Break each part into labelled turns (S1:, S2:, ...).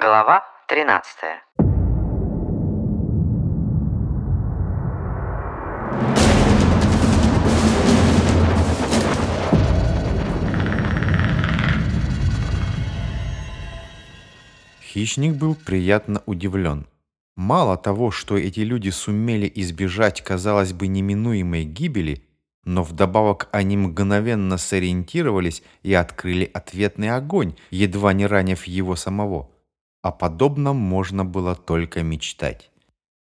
S1: Глава 13
S2: Хищник был приятно удивлен. Мало того, что эти люди сумели избежать, казалось бы, неминуемой гибели, но вдобавок они мгновенно сориентировались и открыли ответный огонь, едва не ранив его самого. О подобном можно было только мечтать.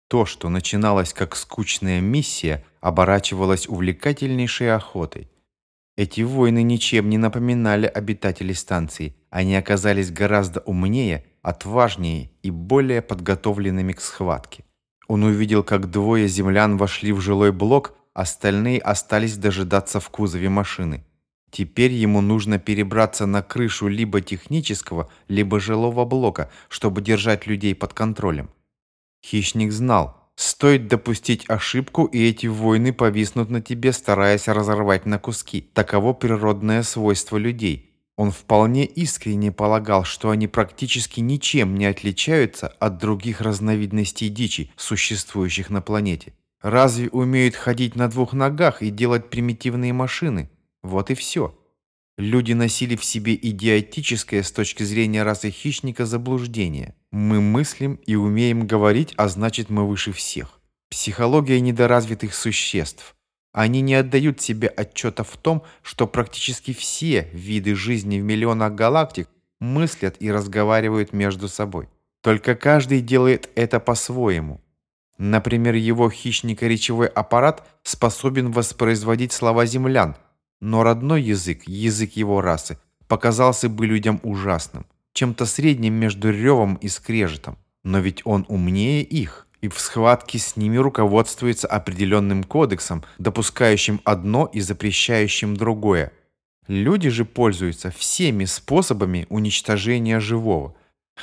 S2: То, что начиналось как скучная миссия, оборачивалось увлекательнейшей охотой. Эти воины ничем не напоминали обитателей станции. Они оказались гораздо умнее, отважнее и более подготовленными к схватке. Он увидел, как двое землян вошли в жилой блок, остальные остались дожидаться в кузове машины. Теперь ему нужно перебраться на крышу либо технического, либо жилого блока, чтобы держать людей под контролем. Хищник знал, стоит допустить ошибку, и эти войны повиснут на тебе, стараясь разорвать на куски. Таково природное свойство людей. Он вполне искренне полагал, что они практически ничем не отличаются от других разновидностей дичи, существующих на планете. Разве умеют ходить на двух ногах и делать примитивные машины? Вот и все. Люди носили в себе идиотическое с точки зрения расы хищника заблуждение. Мы мыслим и умеем говорить, а значит мы выше всех. Психология недоразвитых существ. Они не отдают себе отчета в том, что практически все виды жизни в миллионах галактик мыслят и разговаривают между собой. Только каждый делает это по-своему. Например, его хищнико-речевой аппарат способен воспроизводить слова землян – но родной язык, язык его расы, показался бы людям ужасным, чем-то средним между ревом и скрежетом. Но ведь он умнее их, и в схватке с ними руководствуется определенным кодексом, допускающим одно и запрещающим другое. Люди же пользуются всеми способами уничтожения живого.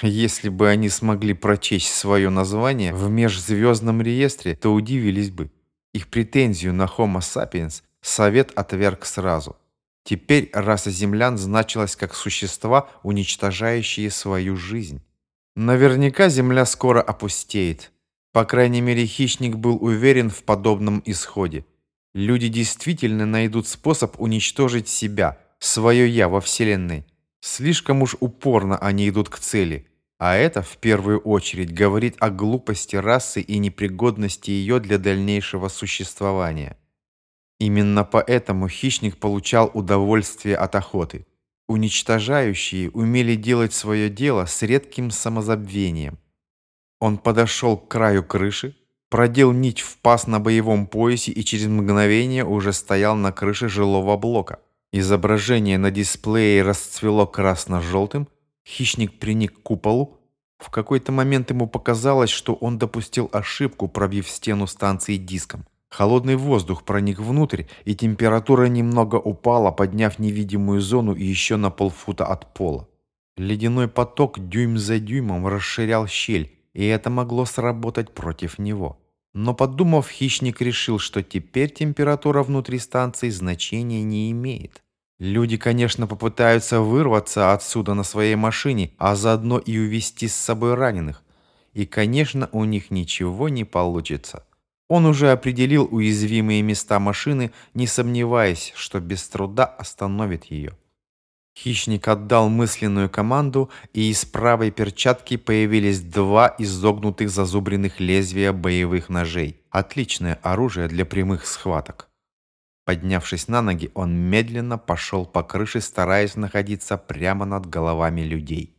S2: Если бы они смогли прочесть свое название в межзвездном реестре, то удивились бы. Их претензию на Homo sapiens – Совет отверг сразу. Теперь раса землян значилась как существа, уничтожающие свою жизнь. Наверняка земля скоро опустеет. По крайней мере, хищник был уверен в подобном исходе. Люди действительно найдут способ уничтожить себя, свое «я» во Вселенной. Слишком уж упорно они идут к цели. А это, в первую очередь, говорит о глупости расы и непригодности ее для дальнейшего существования. Именно поэтому хищник получал удовольствие от охоты. Уничтожающие умели делать свое дело с редким самозабвением. Он подошел к краю крыши, продел нить в паз на боевом поясе и через мгновение уже стоял на крыше жилого блока. Изображение на дисплее расцвело красно-желтым, хищник приник к куполу. В какой-то момент ему показалось, что он допустил ошибку, пробив стену станции диском. Холодный воздух проник внутрь, и температура немного упала, подняв невидимую зону еще на полфута от пола. Ледяной поток дюйм за дюймом расширял щель, и это могло сработать против него. Но подумав, хищник решил, что теперь температура внутри станции значения не имеет. Люди, конечно, попытаются вырваться отсюда на своей машине, а заодно и увезти с собой раненых. И, конечно, у них ничего не получится. Он уже определил уязвимые места машины, не сомневаясь, что без труда остановит ее. Хищник отдал мысленную команду, и из правой перчатки появились два изогнутых зазубренных лезвия боевых ножей. Отличное оружие для прямых схваток. Поднявшись на ноги, он медленно пошел по крыше, стараясь находиться прямо над головами людей.